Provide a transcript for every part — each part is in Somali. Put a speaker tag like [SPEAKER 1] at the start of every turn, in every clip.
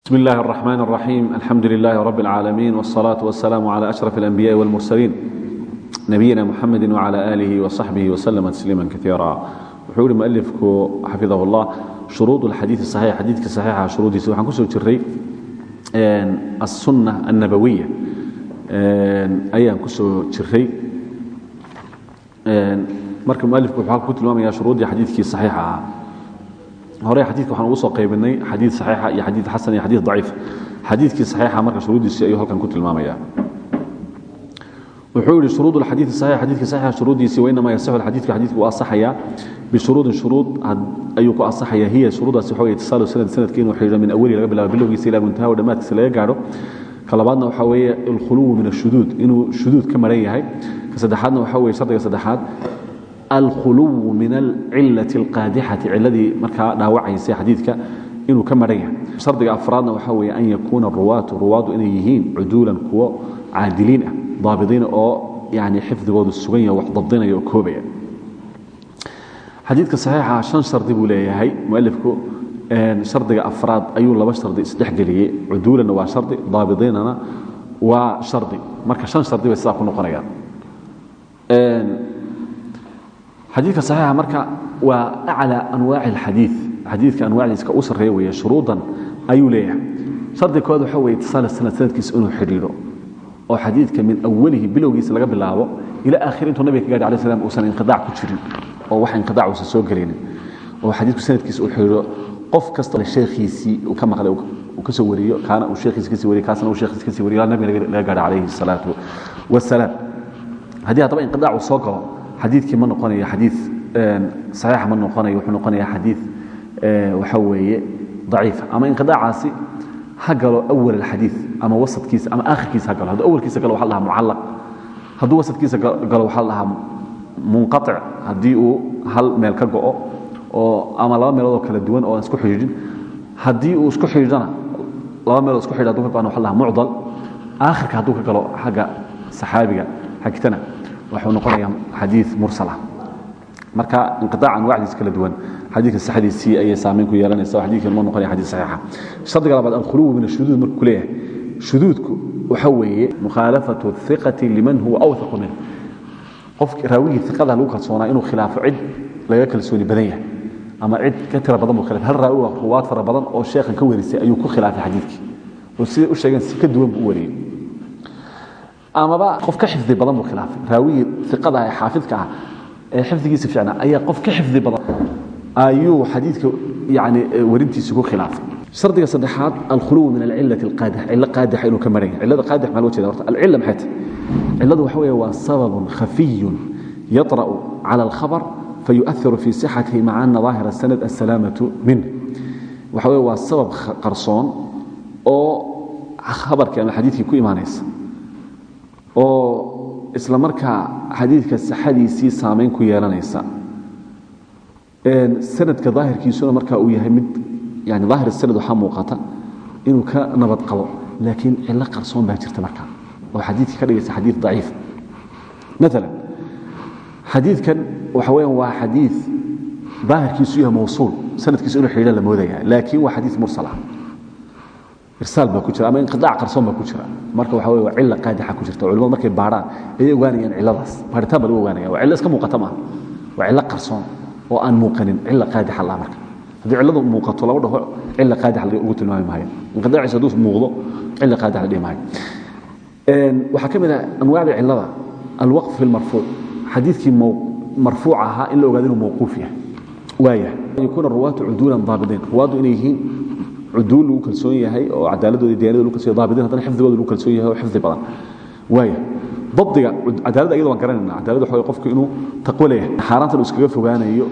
[SPEAKER 1] بسم الله الرحمن الرحيم الحمد لله رب العالمين والصلاة والسلام على أشرف الأنبياء والمرسلين نبينا محمد وعلى آله وصحبه وسلم تسليما كثيرا وحول مؤلفك حفظه الله شروط الحديث الصحيح حديثك صحيح شروط سوحان كسو جري السنة النبوية أيام كسو جري marka mualifku wuxuu halka ku tilmaamayaa shuruuddii xadiidkii saxiixa ahaa hore xadiidka waxaan ugu soo qaybinay xadiid saxiixa iyo xadiid xasan iyo xadiid daciif. Xadiidkii saxiixa marka shuruuddiisii ayuu halkan ku tilmaamaya wuxuu yihi shuruud alxadiid saxiix xadiidka saxiixa shuruuddiisii wainamaa yasixu alxadiidku xadiidku waa asaxayaa bishuruudin shuruud ayuu ku asaxaya hiya shuruuddaasi waxa weye itisaalu sanad sanadka inuu xidhiidho min awali laga bilaabo bilowgiisa ilaa muntaha o dhammaadkiisa laga gaadho. Ka labaadna waxaa weeye alkhuluwu min ashuduud inuu shuduud ka maran yahay. Saddexaadna waxaa weye shardiga saddexaad alkhuluw min alcilati alqaadixati ciladii markaa dhaawacaysay xadiidka inuu ka maran yahay. Afraadna waxaa weeye an yakuuna ruwaatu ruwaadu inay yihiin cuduulan kuwo caadiliin ah oo yani xifdigoodu sugan yaha wax dabdinaya oo koobaya. Xadiidka saxiixa shan shardi buu leeyahay. Mualifku shardiga afraad ayuu laba shardi isdhexgeliyey. Cuduulanna waa shardi daabidiinana waa shardi. Marka shan shardi bay sidaa ku noqonayaan xadiidka saxiixa marka waa aclى anwaaci اlxadiid xadiidka anwaacdiiska u sarreeya weeye shuruudan ayuu leeyahay shardi kood waxa weye itisaal sanad sanadkiisa inuu xidhiidho oo xadiidka min awalihi bilowgiisa laga bilaabo ila aakhir intuu nabiga ka gaadhi alay slam uusan inqidaac ku jirin oo wax inqidaac uusan soo gelinin oo xadiidku sanadkiisa uu xidhiidho qof kasta sheekhiisii uu ka maqlay uu ka soo wariyo kaana uu sheekhiisa kasii wariyo kaasna uu sheekhiisa kasii wariyo ilaa nabiga laga gaadhi calayhi الsalaatu wasalaam haddii haddaba inqidaac uu soo galo xadiidkii ma noqonayo xadii saxiixa ma noqonayo wuxuu noqonaya xadiid waxa weeye daciifa ama inqidaacaasi ha galo awal alxadiid ama wasadkiisa ama aakhirkiisa ha galo hadduu awalkiisa galo waxa la dhahaa mucallaq hadduu wasadkiisa galo waxaa la dhahaa munqatic haddii uu hal meel ka go'o oo ama laba meelood oo kala duwan oo aan isku xidhiidhin haddii uu isku xidhiidhana laba meelood isku xidhiidh haduu ka go'ana waxa la dhahaa mucdal aakhirka hadduu ka galo xagga saxaabiga xigtana wuxuu noqonaya xadii mursala marka inqiaac anwacdiis kala duwan xadiidka saxdiisii ayay saamayn ku yeelanaysa oo xadidkan ma noqonaya xadii saxiixa. Shardiga labaad alkhuluwu min ashuduud markuu ku leeyahay. Shuduudku waxa weeye mukhaalafatu iqati liman huwa awthaqu minh qofki raawigii iqada lagu kalsoonaa inuu khilaafo cid laga kalsooni badan yahay ama cid ka tira badan buu khilaafay hal raawi waa ruwaad fara badan oo sheekhan ka warisay ayuu ku khilaafay xadiidkii. Oo siday u sheegeen si ka duwan buu u wariyey amaba qof ka xifdi badan buu khilaafay. Raawigii iqada ee xaafidka ah ee xifdigiisa fiicnaa ayaa qof ka xifdi badan ayuu xadiidka yani warintiisa ku khilaafay. Shardiga saddexaad alkhuluw min alcilati alqaadix cilo qaadixa inuu ka maran yahay cillada qaadix maxaa loo jeeda horta? Alcilla maxay waxa weeye waa sababun khafiyun yaطra'u cala alkhabar fayu'ahiru fi sixatihi maca ana daahir asanad assalaamatu minh waxa weye waa sabab qarsoon oo khabarkii ama ku imaanaysa oo isla markaa xadiidka saxadiisii saamayn ku yeelanaysa. Sanadka daahirkiisuna marka uu yahay mid yani daahir sanad waxaa muuqata inuu ka nabad qabo laakiin cilo qarsoon baa jirta marka oo xadiidkii ka dhigaysa xadiid daciif. Maala xadiidkan waxa weyan waa xadiid daahirkiisu yahay mawsuul sanadkiisu inuu xidhiidha la moodaya laakiin waa xadiid mursal ah irsaal baa ku jira ama inqidaac qarsoon baa ku jira marka waxa waa cilla qaadixa ku jirta. Culimadu markay baarhaan ayay ogaanayaan cilladaas. Baaritaan baa lagu ogaanaya waa cillo iska muuqata maaha. Waa cillo qarsoon oo aan muuqanin. Cilla qaadixa laha marka. Haddii cilladu muuqato lagu dhaho cilla qaadixa lagu tilmaami maayo. Inqidaaciisa hadduu muuqdo cilla qaadixa la dhihi maayo. Waxaa ka mid ah anwaacda cillada. Alwaqf fi lmarfuuc xadiidkii marfuuc ahaa in la ogaado inuu mawquuf yahay. Waaya yakuuna ruwaatu cuduulan daabidiin ruwaaddu inay yihiin cuduul lagu kalsoon yahay oo cadaaladooda diyanada lagu kalsoon yahay daabidiin haddana xifdigooda lagu kalsoon yahay oo xifdi badan. Waaya dabdiga cadaaladda iyada garanayna cadaaladda waxa qofku inuu taqwo leeyahay xaaraantan uu iskaga fogaanayo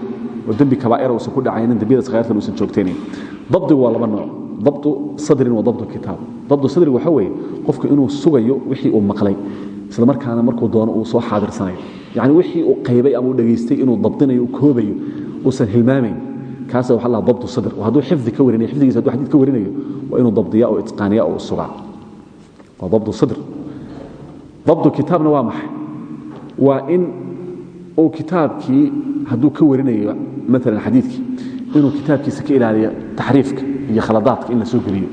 [SPEAKER 1] oo dembi kabaa'ira uusan ku dhacaynin dembiyada sakaartan uusan joogtaynayn dabdigu waa laba nooc. Dabdu sadrin wa dabdu kitaab. Dabdu sadriga waxa weeye qofku inuu sugayo wixii uu maqlay isla markaana markuu doono uu soo xaadirsanayo yacni wixii uu qaybay ama uu dhegaystay inuu dabdinayo koobayo uusan hilmaamayn kaasa waxa la dabtu sadr hadduu xifdi ka warinayo xifdigiisa hadduu xadiid ka warinayo waa inuu dabdiya oo itqaaniya oo sugaa. Waa dabdu sadr dabdu kitaabna waa maxay? Waa in uu kitaabkii hadduu ka warinayo maalan xadiidkii inuu kitaabkiisa ka ilaaliyo taxriifka iyo khaladaadka in la soo geliyo.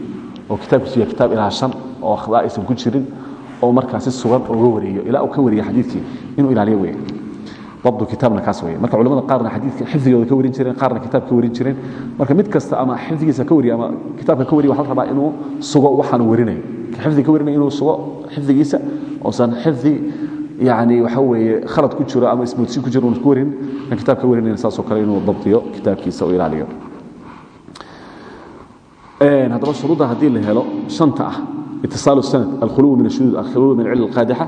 [SPEAKER 1] Oo kitaabkiisu yahay kitaab ilaa shan oo akhdaa aysan ku jirin oo markaa si sugan uga wariyo ilaa uu ka wariyo xadiidkii inuu ilaaliyo weeye itaana kaas w marka culamada qaarna xadiika xifdigooda ka warin jireen qaarna kitaab ka warin jireen. Marka mid kasta ama xifdigiisa ka wariy ama kitaabka ka wariy waxa la rabaa inuu sugo waxaan warinayo xifdiga ka warinayo inuu sugo xifdigiisa oosan xifdi yani waxa weeye khalad ku jiro ama isboodsin ku jiro una ku warin. Kan kitaab ka warinayna saasoo kale inuu dabdiyo kitaabkiisa oo ilaaliyo. Haddaba shuruudda haddii la helo shanta ah. Itisaalu sanad alkhuluw min ashuduud alkhuluw min cilli alqaadixa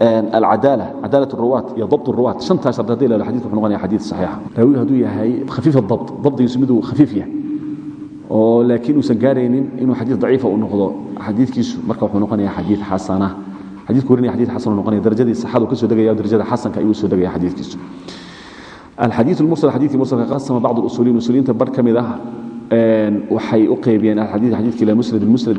[SPEAKER 1] alcadaal cadaala ruwaat iyo dabt ruwaat antaas ad hadi adi u noqonaya xadii saxiixa. Raawigu hadduu yahay khafiif adabط dabdigiisu miduu khafiif yahay. Oo laakiin uusan gaaraynin inuu xadii daciifa u noqdo marka wuxuu noqonaya xadii xasana. Xadiiku warinaya xadii xasan uu noqonaya darajadii saxadu ka soo degaya darajada xasanka ayuu soo degaya xadiikiisu alxadii mursal xadikii mursalka qasama bacd usuuliyin usuuliyiinta bar ka mid ah, waxay u qeybiyeen alxadii xadiikii ila musnad musnad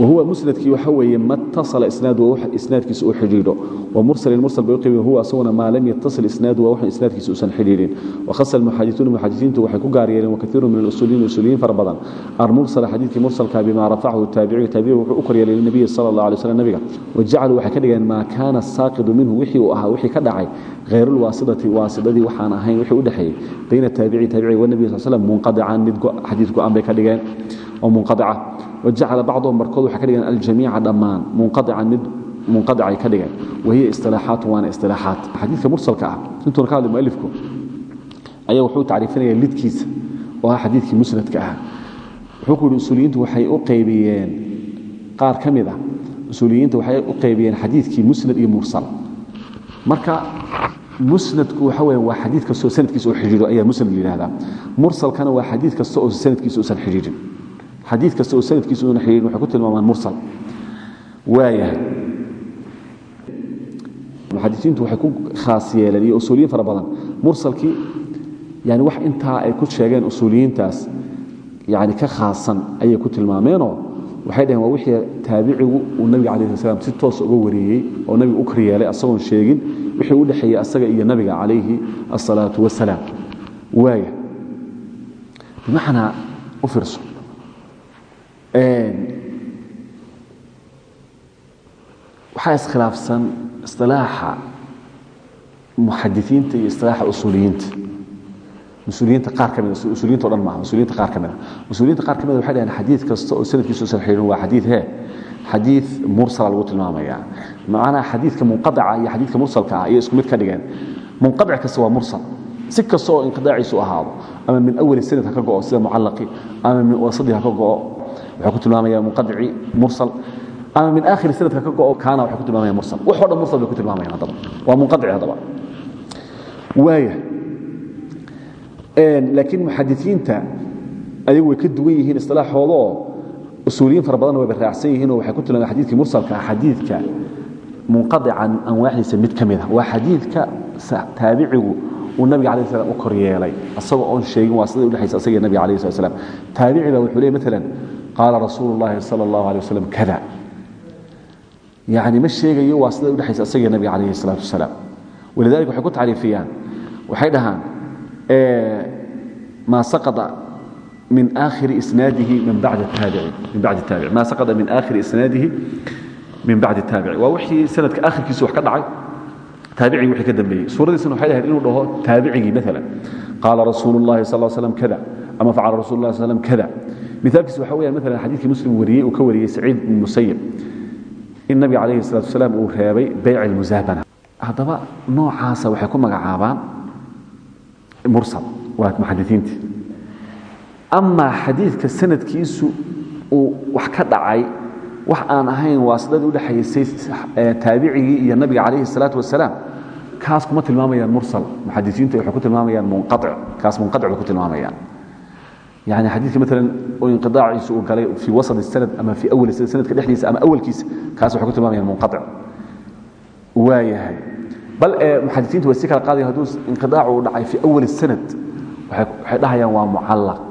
[SPEAKER 1] whuwa musnadkii waxa weeye ma tasala isnaadu waa wax isnaadkiisa uu xidhiidho. Wamursalin mursal bay u qeybeen huwa asaguna maa lam yattasil isnaadu waa wax isnaadkiisa uusan xidhiidhin. Wakhasa almuxadisuuna muxadisiintu waxay ku gaar yeeleen wakaiiru min alusuuliyiin usuuliyiin fara badan. Almursala xadiidkii mursalka bimaa rafacahu taabici taabici wuxuu u koryeelay linabiyi sala allah alay slam nabiga. Wajacaluu waxay ka dhigeen maa kaana saaqidu minhu wixii uu ahaa wixii ka dhacay hayrulwaasidati waasidadii waxaan ahayn wixii u dhexeeyey. Bayna taabici taabici wanabiyi sal slam munqadicaan mid xadiid go'aan bay ka dhigeen oo munqaica wajacala bacdhum barkood waxaa ka dhigan aljamiica dhammaan. Munqaican mid munqaicay ka dhigeen. Wahiya isilaaxaatu waana isilaaxaat axaadiidka mursalka ah intuuna ka hadlay mualifku ayaa wuxuu tacriifinaya lidkiisa oo ah xadiidkii musnadka ah. Wuxuu ku yidhi usuuliyiintu waxay u qaybiyeen. Qaar ka mid ah usuuliyiinta waxay u qaybiyeen xadiidkii musnad iyo mursal. Marka musnadku waxa weyan waa xadiid kastoo sanadkiisa oo xidhiiro ayaa musnad la yidhahdaa mursalkana waa xadiid kasta oo sanadkiisa uusan xidhiirin xadiid kasta oo sanadkiisa uuna xidhiidhin waxay ku tilmaamaan mursal. Waayahay muxadisiintu waxay ku khaas yeeleen iyo usuuliyiin fara badan. Mursalkii yani wax intaa ay ku sheegeen usuuliyiintaas yani ka khaasan ayay ku tilmaameenoo waxay dhaheen waa wixii taabicigu uu nabiga calayhi salam si toos uga wariyey oo nabiga u koryeelay asagoon sheegin wixii u dhexeeyey asaga iyo nabiga calayhi asalaatu wasalaam waaya bimacnaa u fiirso waxaa iskhilaafsan isilaaxa muxadisiinta iyo isilaaxa usuuliyiinta. Usuuliyiinta qaar ka mid usuuliyiinta o dhan maaha usuuliyiinta qaar ka mid usuuliyiinta qaar ka mid waxay dhaheen xadiid kasta oo sanadkiisu usan xidhin waa xadiid hee xadiid mursala lagu tilmaamaya. Macnaha xadiidka munqadaca iyo xadiidka mursalka ah ayay isku mid ka dhigeen. Munqadic kasta waa mursal. Si kasta oo inqidaaciisu ahaado ama min awali sanad ha ka go'o sida mucallaqi ama min wasadii ha ka go'o wuxuu ku tilmaamaya munqadici mursal. Ama min aakhiri sanadka ka go'o kaana waxay ku tilmaamaya mursal. Waxoo dhan mursal bay ku tilmaamayaan haddaba. Waa munqadici haddaba. Waaya laakiin muxadisiinta ayagu way ka duwan yihiin istilaaxooda oo usuuliyiin fara badanna wayba raacsan yihiin oo waxay ku tilmaamaan xadiidkii mursalka ah xadiidka munqadican anwaacdiisa mid ka mid ah. Waa xadiidka taabicigu uu nabiga alayh salam u kor yeelay asagoo oon sheegin waa sida udhexaysa asaga nabiga alayh slat slam taabici baa wuxuu leey maalan qaala rasuulu llahi sala allahu alay wasalam kada yani ma sheegayo waa sida udhexaysa asaga iyo nabiga alayhi salaatu wasalaam walidalik waxay ku tacriifiyaan waxay dhahaan ما سقط من آخر إسناده من بعد التابع من بعد التابع ما سقط من آخر إسناده من بعد التابع ووحي سنة آخر كيسو وحكا دعي تابعي وحي كدن بي سورة سنة وحي لها إنه له تابعي مثلا قال رسول الله صلى الله عليه وسلم كذا أما فعل miaalkiis waxa weyaan maala xadiidkii muslim wariyey uu ka wariyey saciid ibn musayib in nabiga calayhi salatu wasalaam uu reebay bayc ilmusaabana haddaba noocaasa waxay ku magacaabaan mursal waa muxadiiintii amaa xadiidka sanadkiisu uu wax ka dhacay wax aan ahayn waasidadii u dhexaysay eh, taabicigii iyo nabiga calayhi salaatu wasalaam kaas kuma tilmaamayaan mursal. Muxadiiintu waxay ku tilmaamayaan munqaic kaas munqaic bay ku tilmaamayaan yani xadiidka maalan oo inqidaaciisu uu galay fii wasat sanad ama fii awali sanad sanadka dhexdiisa ama awalkiisa kaas waxay ku tilmaamayaan munqaic waayahay bal muxadisiintu way si kala qaadayan hadduu inqidaacu uu dhacay fii awali sanad waxay dhahayaan waa mucallaq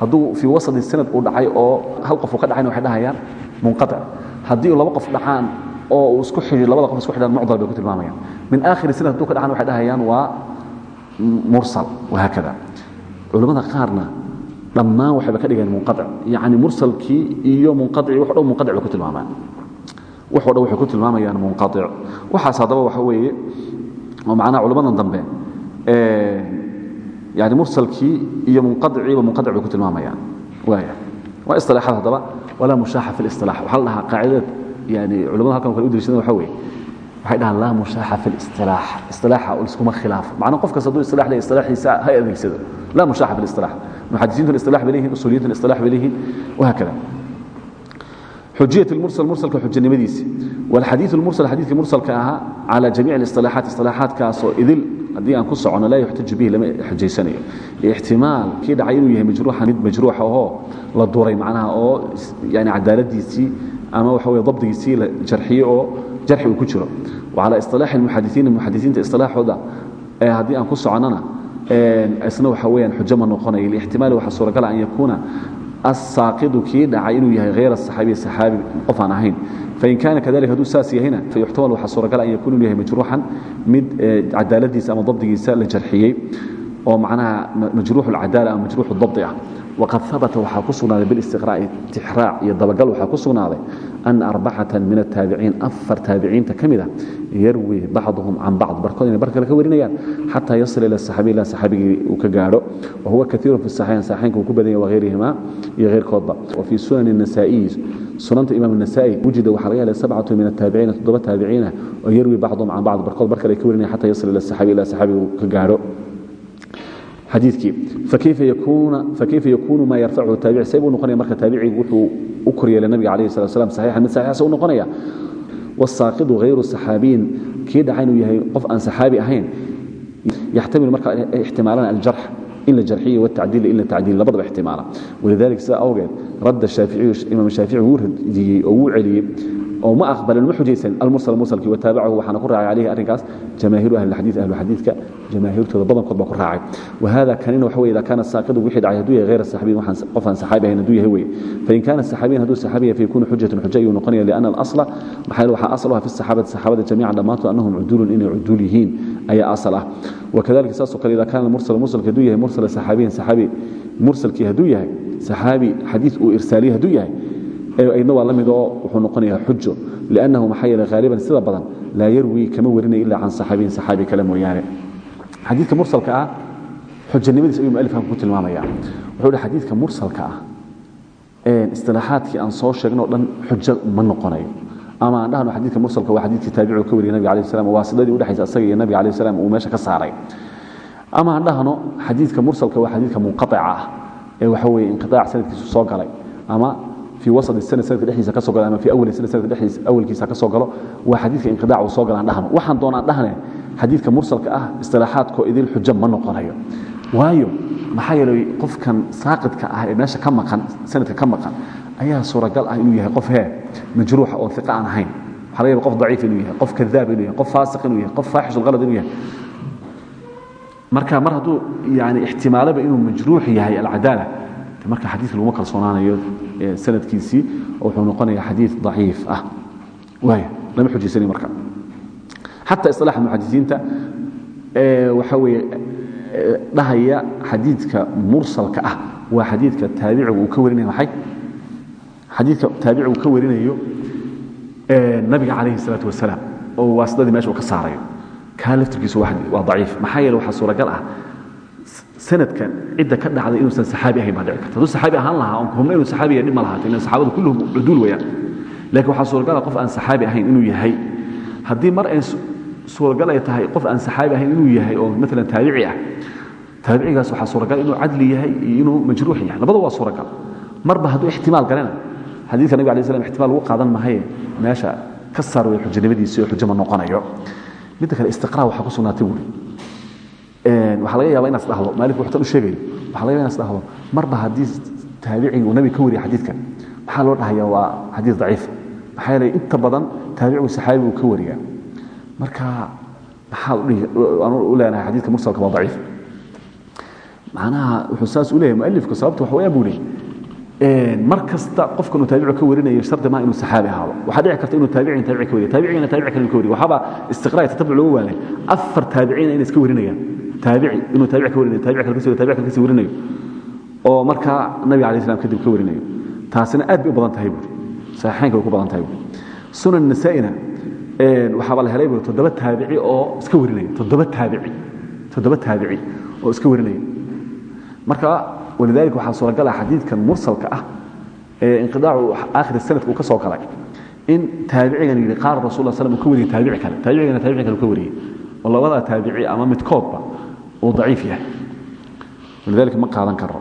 [SPEAKER 1] hadduu fii wasadi sanad uu dhacay oo hal qof uu ka dhacayna waxay dhahayaan munqatic haddii laba qof dhacaan oo uu isku xidhiir labada qof isku xidhaan mucdal bay ku tilmaamayaan min aakhiri sanad hadduu ka dhacaan waxay dhahayaan waa mursal wahaakada culimmada qaarna dhammaan waxayba ka dhigeen munqaic yacni mursalkii iyo munqaicii wax dhan munqaic bay ku tilmaamaan. Wax o dhan ku tilmaamayaan munqaic waxaas haddaba waxa weeye oo macnaha culamadan dambe yani mursalkii iyo munqaiciiba munqaic bay ku tilmaamayaan. Waaya waa isilaaxad haddaba. Walaa mushaaxa fi lisilaax waxaa la dhahaa qaacidad yani halkan kale u dariishadeen waxa weeye. Waxay dhahaan laa mushaaxa fi lisilaax isilaaxa liskuma khilaafo macnaa qof kasta hadduu isilaax leeyahay isilaaxiisa ha adeegsado. Laa mushaaxa fi lisilaax muxadisiintuna isilaax bay leeyihin usuuliyintuna isilaax bay leeyihin wahaakada xujiyة اmursل murslka xujanimadiisi wاlxadiiث اmursل xadiikii mursalka ahaa calى jamiic اiصطilaaxaat iصطilaaxaadkaasoo idil haddii aan ku socono laa yuxtaju bihi lama xujaysanayo ixtimaal kii dhacay inuu yahay majruuxa mid majruuxa oo la duray macnaha oo yani cadaaladiisii ama waxa wey dabdigiisii la jarxiyey oo jarxi uu ku jiro وcalى iصطilaaxi اmuxadisiina muxadisiinta iصطilaaxooda haddii aan ku soconana isna waxa weyaan xujo ma noqonaya lixtimaali waxaa suuragala ah an yakuuna asaaqidu kii dhacay inuu yahay hayra saxaabiya saxaabi qof aan ahayn. Fain kaana kadalika hadduu saas yahayna fayuxtamal waxaa suuragala ah an yakuuna yahay majruuxan mid cadaaladiisa ama dabdigiisa la jarxiyey oo macnaha majruux alcadaala ama majruux dabdi ah waqad abata waxaa ku sugnaaday bilistiqraa'i tixraac iyo dabagal waxaa ku sugnaaday ana arbacatan min ataabiciin afar taabiciinta ka mid a yarwi bacduhum can bacd barkood inay bar kale ka warinayaan xataa yasil ila saxaabi ilaa saxaabigii uu ka gaadho wa huwa kaiirun fi saxayn saxaynka uu ku badan yahay wahayrihima iyo heyrkoodba wa fii sunani nasaa'iyi sunanta imaam nasaai wujida waxaa laga helay sabcatu min ataabiciina toddoba taabiciina oo yarwi bacduhum can bacd barkood bar kale ka warinaya xataa yasil ila saxaabi ilaa saxaabigu ka gaadho xadiikii fakayfa yakuunu maa yarfachu taabici say buu noqonaya marka taabicigu wuxuu u koryeelay nabiga alayh slat slam saxiixan mid saxiixasa u noqonaya wasaaqidu hayru saxaabiyin. Kii dhaca inuu yahay qof aan saxaabi ahayn. Yaxtamilu marka ixtimaalana aljarx. In la jarxiyo watacdiil in la tacdiil labadaba ixtimaala. Walidalika sidaa awgeed radda shaaficiyu imaam shaafici wuu radiyey oo wuu celiyey oo ma aqbalin ma xujaysan. Almursal mursalkii wataabacahu waxaana ku raacay calayhi arrinkaas jamaahiiru ahli xadiid ahlu xadiidka jamaahiirtooda badankood baa ku raacay. Wahada kanina waxa weye idaa kaana wixii dhacay yahay hayra saxaabiyin waxaan qof aan saxaabi yahay weye fain kaana saxaabiyan hadduu saxaabi yahay fayakunu xujatun xujo ayuu noqonaya lianna alasla maxaa yeele waxaa asal u ah fi saxaabati saxaabada jamiican dhammaantood annahum cudulun inay cuduul yihiin ayaa asal ah. Wakadalika saasoo kale idaa kaana mursal mursalka hadduu yahay mursala saxaabiyan saxaabi mursalkii hadduu yahay saxaabi xadiid uu irsaaliye hadduu yahay aydna waa la mid oo wuxuu noqonayaa xujo liannahu maxaa yeele haaliban sida badan laa yarwi kama warinayo ilaa can saxaabiyin saxaabi kale mooyaane. Xadiidka mursalka ah xujanimadiis ayuu mualifkan ku tilmaamaya wuxuu hi xadiidka mursalka ah istilaaxaadkii aan soo sheegno o dhan xujo ma noqonayo. Ama aan dhahno xadiidka mursalka waa xadiidkii taabicigu ka wariyay nabiga alayh salam waasidadii udhexaysa asaga iyo nabiga alayh salam uu meesha ka saaray. Ama aan dhahno xadiidka mursalka waa xadiidka munqaica ah ee waxa weeye inqiaac sanadkiisu soo galay. Ama i wa ddiisa ka soo ama i awal awalkiisa ka soo galo waa xadiika inqidac uu soo galaan dhahno waxaan doonaan dhahne xadiidka mursalka ah istilaaxaadkoo idil xujo ma noqonayo. waayo maxaa yeeley qofkan saaqidka ah ee meesha ka maqan sanadka ka maqan ayaa suuragal ah inuu yahay qof hee majruuxa oo iqa aan ahayn. Waxa laga yaba qof daciif inuu yahay qof kadaab inuu yahay qof faasiq inuu yahay qof faaxishulqalad inuu yahay. Marka mar hadduu yani ixtimaalaba inuu majruux yahay alcadaala marka xadiidka laguma kalsoonaanayo sanadkiisii wuxuu noqonaya xadiid daciif ah. Waaya lama xujaysanayo marka. Xataa isilaaxa muxadisiinta waxa weeye dhahaya xadiidka mursalka ah. Waa xadiidka taabicigu uu ka warinayo maxay? Xadiidka taabicigu ka warinayo nabiga calayhi salaatu wasalaam oo waasidadii meesha uu ka saarayo. Kaa laftirkiisu waa daciif. Maxaa yeele waxaa suuragal ah sanadkan cidda ka dhacday inuusan saxaabi ahayn baa dhici karta. Hadduu saxaabi ahaan lahaa oon hubna inuu saxaabiya dhib ma lahaata ina saxaabadu kulluhum cuduul wayaan laakiin waxaa suuragala qof aan saxaabi ahayn inuu yahay. Haddii mar ay suuragal ay tahay qof aan saxaabi ahayn inuu yahay oo maalan taabici ah taabicigaas waxaa suuragal inuu cadli yahay iyo inuu majruux yahay. Labada waa suuragal. Marba hadduu ixtimaal galena xadiidka nabig alay slam ixtimaal lagu qaadan mahaye meesha ka saar way xujanimadiisi oo xujo noqonayo. Midda kale istiqraa waxaa ku sugnaatay buuri waxaa laga yaaba inaas dhahdo. Maalik wuxuutan u sheegayo waxa laga yaba inaas dhahdo. Marba haddii taabicigi uu nabiga ka wariya xadiidkan maxaa loo dhahaya waa xadiid daciif. Maxaa yeelay inta badan taabicigu saxaabi uu ka wariyaa. Marka maxaad u leenahay xadiidka mursalka waa daciif. Macnaha wuxuu saas u leeyahay mualifku sababta waxa weeyaa buu leeyahy mar kasta qofkan uu taabicu ka warinayo shardi ma inuu saxaabi ahaado. Waxaa dhici karta inuu taabicin taabici ka wariyo. Taabicina taabici kale ka wariyo. Waxaaba istiqraa tatabuc looga waanay afar taabiciina inay iska warinayaan inuu taabici ka warinayo taabici kale ka sii taabici kale ka sii warinayo oo markaa nabiga alai slam kadib ka warinayo. Taasina aad bay u badan tahay buuri saxiixaynka way ku badan tahay buuri sunan nasaa-ina waxaaba la helay buuri toddoba taabici oo iska warinaya toddoba taabici toddoba taabici oo iska warinaya marka walidaalika waxaa suuragal ah xadiidkan mursalka ah ee inqidaacu aakhir sanadka uu ka soo galay in taabicigan yidhi qaala rasul la slam uu ka wariyey taabici kale taabicigana taabici kale uu ka wariyey. Oo labadaa taabici ama midkoodba uu daciif yahay. Walidaalika ma qaadan karo.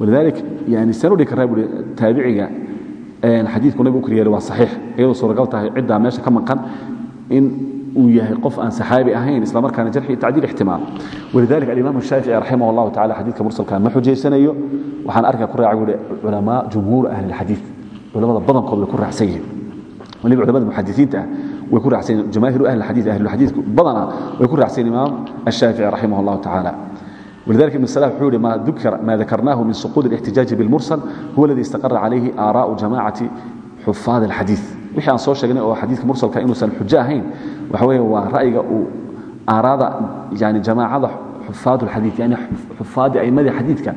[SPEAKER 1] Walidaalika yani saan u dhigi karraa buuri taabiciga xadiidku nabigu u kariyeelay waa saxiix. Iyadoo suuragal tahay ciddaa meesha ka maqan in uu yahay qof aan saxaabi ahayn isla markaana jarxi tacdiil ixtimaal. Walidalika alimaam shaafici raximah allahu tacala xadiidka mursalka ma xujaysanayo. Waxaan arkaa ku raaca buuri culamaa jumhuur ahli alxadiid. Culamada badankood way ku raacsan yihiin. Waliba culamada muxadisiinta ah way ku raacsan yihiin jamaahiru ahli alxadiid ahlulxadiidku badana way ku raacsan imaam ashaafici raximah allahu tacala ولذلك ابن السلاح حولي ما ذكر ما ذكرناه من سقوط الاحتجاج بالمرسل هو الذي استقر عليه آراء جماعة حفاظ الحديث wixii aan soo sheegnay oo xadiidka mursalka inuusan xujo ahayn waxa weeye waa ra'yiga uu aaraada yani jamaacada xufaad ulxadiid yani xufaadii aimadii xadiidka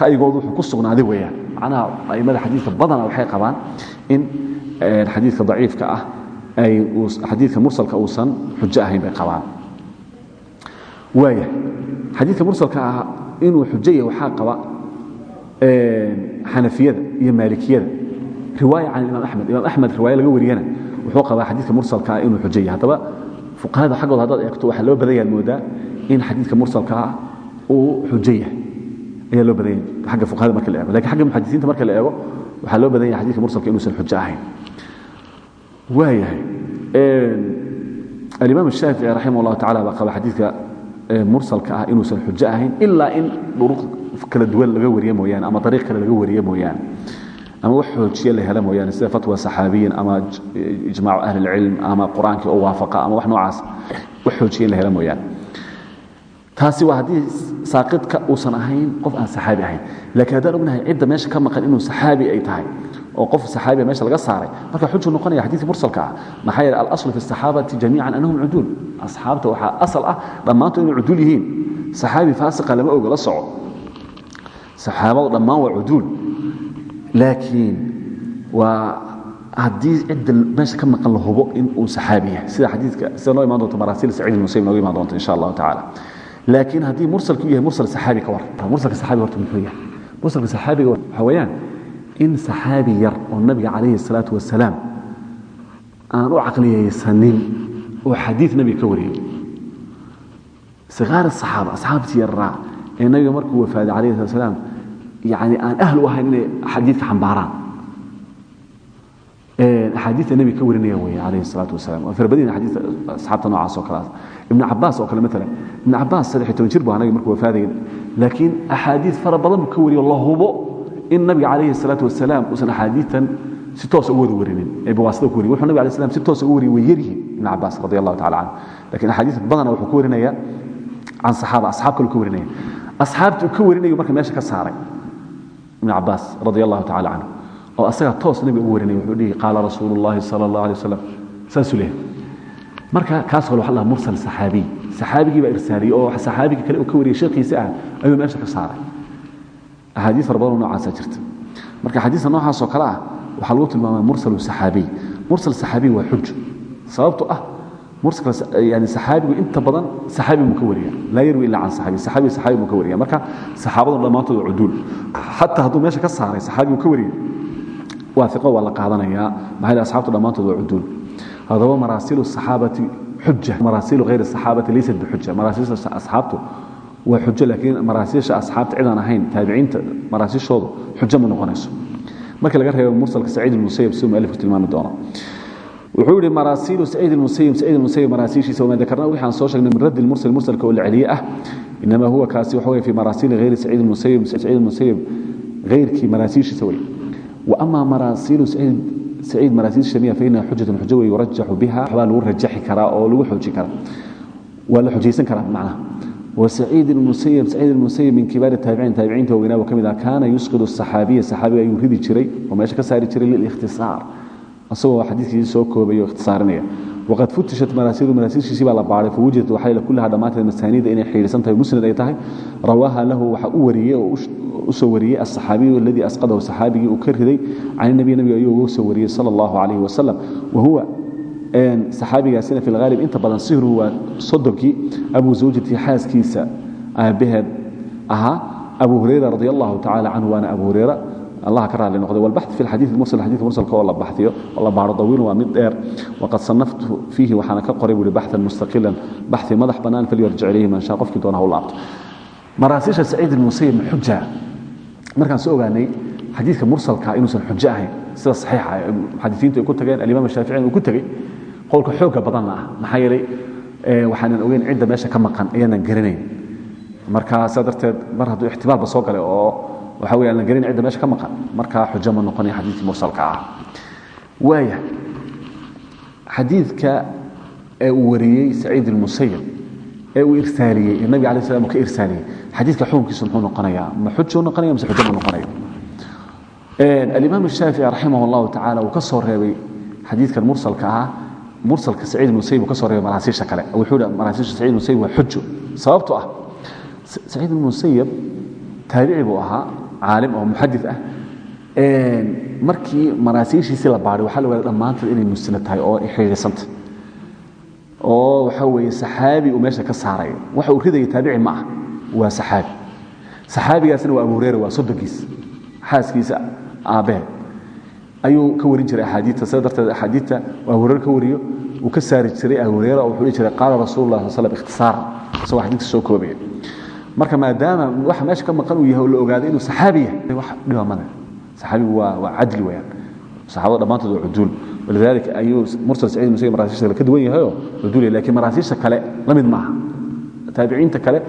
[SPEAKER 1] ra'yigoodu wuxuu ku sugnaaday weeyaan macnaha aimada xadiidka badana waxay qabaan in xadiidka daciifka ah ay xadiidka mursalka uusan xujo ahayn bay qabaan. Waaya xadiidka mursalka ah inuu xujo yahay waxaa qaba xanafiyada iyo maalikiyada. Riwaaya can imaam axmed. Imaam axmed riwaaya laga wariyana wuxuu qabaa xadiidka mursalka ah inuu xujo yahay. Haddaba fuqahada xaggooda haddaad eegto waxaa loo badan yahay moodaa in xadiidka mursalka ah uu xujo yahay. Ayaa loo badan yahay xagga fuqahada marka la eego. Lakin xagga muxadisiinta marka la eego waxaa loo badan yahay xadiidka mursalka inuusan xujo ahayn aimaam shaafici raximah llahu tacala baa qaba xadiidka mursalka ah inuusan xujo ahayn ilaa in dhuruq kala duwan laga wariye mooyaane ama ariiq kale laga wariye mooyaane ama wax xoojiye la hela mooyaane sida fatwa saxaabiyin ama ijmaacu ahli اlcilm ama qur'aankii oo waafaqa ama wax noocaas wax xoojiye in la hela mooyaane. Taasi waa haddii saaqidka uusan ahayn qof aan saxaabi ahayn. Lakiin haddaan ognahay cidda meesha ka maqan inuu saxaabi ay tahay oo qof saxaabiya meesha laga saaray. Marka xujuu noqonaya xadiidka mursalka ah maxaa yeele fi saxaabati jamiican annahum cuduul. Asxaabta waxaa asal ah dhammaantood inay cuduul yihiin. Saxaabi faasiqa lama oga la saxaabadu dhammaan waa cuduul. Laakiin waa haddii cidda meesha ka maqan la hubo in uu saxaabi yahay. Sida xadiidka sida noo imaan doonto maraasil saciid ibn musayyib nooga imaan doonto insha allahu tacaala. Laakiin haddii mursalku yahay mursal saxaabi ka war. Mursalka saxaabi horta muxuu yahay? Mursalka saxaabiga waxa weeyaan in saxaabi yar oo nabiga calayhi salaatu wasalaam aan u caqliyaysanin oo xadiid nabiga ka wariyey sikaar asaxaaba asxaabtii yarraa ee nabiga markuu wafaaday calayhi salatu wasalaam yani aan ahl u ahayn inay xadiidka xambaaraan. Axaadiita nebiga ka warinaya wey calayhi salaatu wasalam waa farabadin xadiita asxaabta noocaas oo kaleas ibnu cabbaas oo kale maalan ibnu cabbaas saddex iyo toban jir bu anaga markuu wafaadayay laakiin axaadiid fara badan buu ka wariyo la hubo in nabiga calayhi salaatu wasalaam uusan axaadiitan si toosa u wada warinin. Ee bawaasida ku warin wuxuu nabiga alay slam si toosa u wariyay way ibn cabbaas radi allahu tacala canhu laakiin axaadiis wuxuu ka warinaya can saxaaba asxaab kaluu ka warinaya. Asxaabtii uu warinayo marka meesha ka saaray ibn cabbaas radi allahu tacala oo asagaa toos nabiga u warinaya wuxuu dhihi qaala rasuulu llahi sala allah alay marka kaas hole waxa la mursal saxaabiy saxaabigii baa irsaaliyey oo saxaabigii kale uu ka wariyay sheekhiisa ah ayuu meesha ka saaray axaadiis fara badanoo noocaasaa jirta marka xadiista noocaasoo kale ah waxaa lagu tilmaamaya mursalu saxaabiy mursal saxaabiy waa xuj sababto ah yani saxaabigu inta badan saxaabi muu ka wariya laa yarwi illa can saxaabi saxaabi saxaabi muu ka wariya marka saxaabadu dhammaantood waa cuduul xataa hadduu meesha ka saaray saxaabigu ka wariyay waafiqo waa la qaadanayaa maxaa yeele asxaabtu dhammaantood waa cuduul haddaba maraasilu saxaabati xuja maraasilu hayri saxaabati laysat bixuja maraasiisha asxaabtu waa xujo laakiin maraasiisha asxaabta cidaan ahayn taabiciinta maraasiishoodu xujo ma noqonayso. Markii laga reebo mursalka saciid ilmusayib siduu mualifku tilmaami doono. Wuxuu yihi maraasiilu saciid ilmusayib saciid ilmusayib maraasiishiisa wamaa dakarnaa wixii aan soo sheegnay min raddi ilmursal mursalka oo la celiye ah inama huwa kaasi waxa weye fi maraasiili hayri saciid ilmusayib saciid ilmusayib hayrkii maraasiishiisa wey wa ama maraasiilu saciid saciid maraasiishiisa miya fa inaha xujatun xujo wey yurajaxu biha waxbaa lagu rajaxi karaa oo lagu xoojin karaa. Waa la xujaysan karaa macnaha wsaciid musayib saciid musayib min kibaari taabiciin taabiciinta waweynaa buu ka mid ah. Kaana yusqid saxaabiya saxaabiga ayuu ridi jiray oo meesha ka saari jiray lilihtisaar isagoo xadiiskiisii soo koobayo ikhtisaarinaya waqad futishat maraasiidu maraasiishiisii baa la baaray fawujidat waxaa la kullaha dhammaanteed masaaniida inay xidhiidhsan tahay musnad ay tahay. Rawaaha lahu waxaa u wariyey oo u soo wariyey asaxaabiyu aladii asqadahu saxaabigii uu ka riday. Can nabiy nabiga ayuu uga soo wariyey sala allahu calayhi wasalam wahuwa saxaabigaasina fi lhaalib inta badan sihruhu waa sodonkii abu zawjati xaaskiisa aabbaheed ahaa abu hurayra radi allahu tacala canhu waana abu hurayra. Allah ka raali noqday. Walbaxth fi alxadiid mursal xadiidka mursalka oo la baxdiyo oo la baaro dawiilun waa mid dheer. Waqad sanaftu fiihi waxaana ka qoray buuri baxthan mustaqilan baxthi madax bannaan falyarjic ilayhi man shaa qofkii doona ha u laabto maraasiisha saciid ilmusayib xuja markaan soo ogaanay xadiidka mursalka inuusan xujo ahayn sida saxiixa muxadisiintu ay ku tageen alimaam shaaficin uu ku tegey qowlka xooga badanna ah maxaa yeelay waxaanan ogeyn cidda meesha ka maqan ayaanan garanayn. Marka saa darteed mar hadduu ixtimaalba soo galay oo waxa wey aan la garin cidda meesha ka maqan markaa xujo ma noqonaya xadiidkii mursalka ah. Waaya xadiidka ee uu wariyey saciid ilmusayib ee uu irsaaliyey ee nabiga alay slam uu ka irsaaliyey xadiidka xukunkiisu muxuu noqonayaa? Ma xujuu noqonaya mise xujo ma noqonayo alimaam shaafici raximah allahu tacala uu ka soo reebay xadiidkan mursalka ah mursalka saciid uu ka soo reebay maraasiisha kale. Wuxuu maraasiisha saciid ilmusayib waa xujo sababto ah saciid ilmusayib taabici buu ahaa caalim oo muxadi ah. Markii maraasiishiisii la baaray waxa la ogaada dhammaanteed inay musnad tahay oo xidhiidsanta oo waxa weeye saxaabi uu meesha ka saarayo waxa uu ridaya taabici ma ah waa saxaabi. Saxaabigaasna waa abu hureyra waa soddonkiis xaaskiisa aabbahe ayuu ka warin jiray axaadiita sida darteed axaadiita abu hureyre ka wariyo. Uu ka saari jiray abu hureyra oo wuxuu dhihi jiray qaala rasuulu lah sal slam ikhtisaaran isagoo xadiidka soo koobaya. Marka maadaama waxa meesha ka maqan uu yahay oo la ogaaday inuu saxaabi yahay. Wax dhiba male saxaabigu waa waa cadli weeyaan. Saxaabada dhammaantood waa cuduul. Walidaalika ayuu mursal saciid musayib maraasiisha kale ka duwan yahayoo cuduul yahay laakiin maraasiisha kale la mid maaha taabiciinta kale